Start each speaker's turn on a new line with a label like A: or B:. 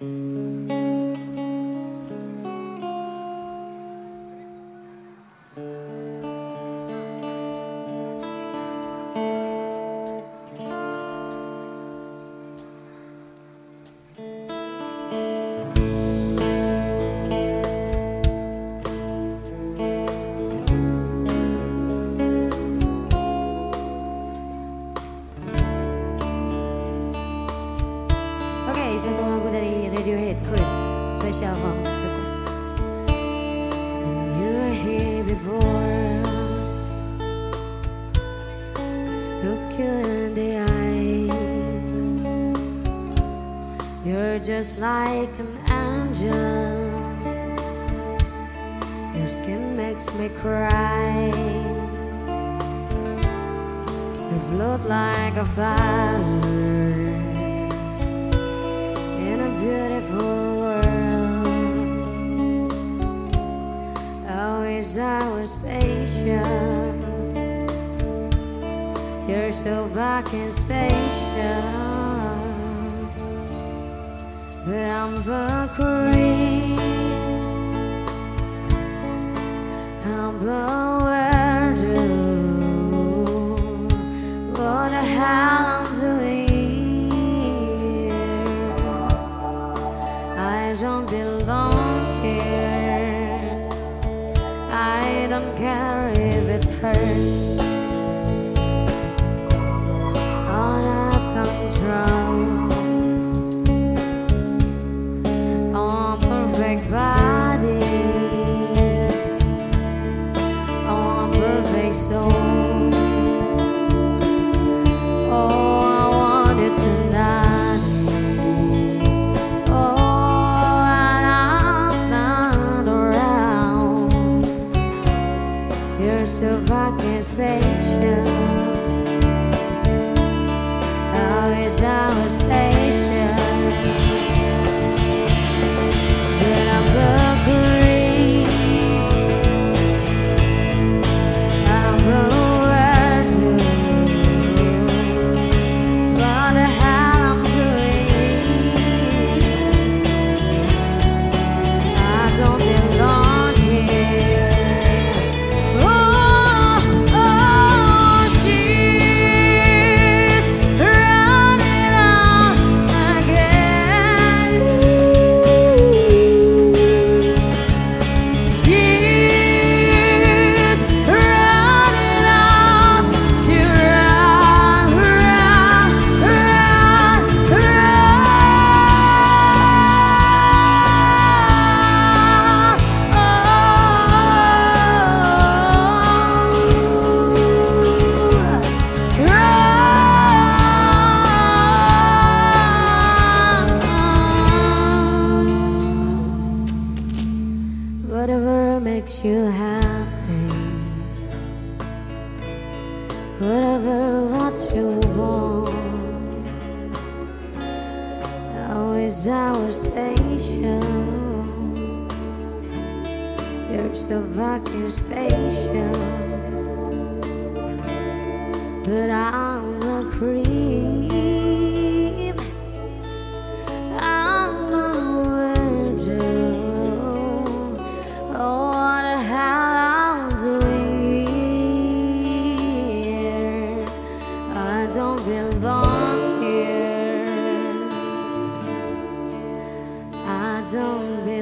A: Mm. Satu lagu dari Radiohead Creep Spesial for The Best You were here before Look you in the eye. You're just like an angel. Your skin makes me cry. You float like a flower Our spaceship. You're so fucking spaceship. But I'm queen. I'm the weirdo. What the hell I'm doing? don't belong here. I don't care if it hurts. You're so fucking special. Always, always special. Whatever makes you happy, whatever what you want, always our special. You're so fucking special, but I'm a creep. Don't belong.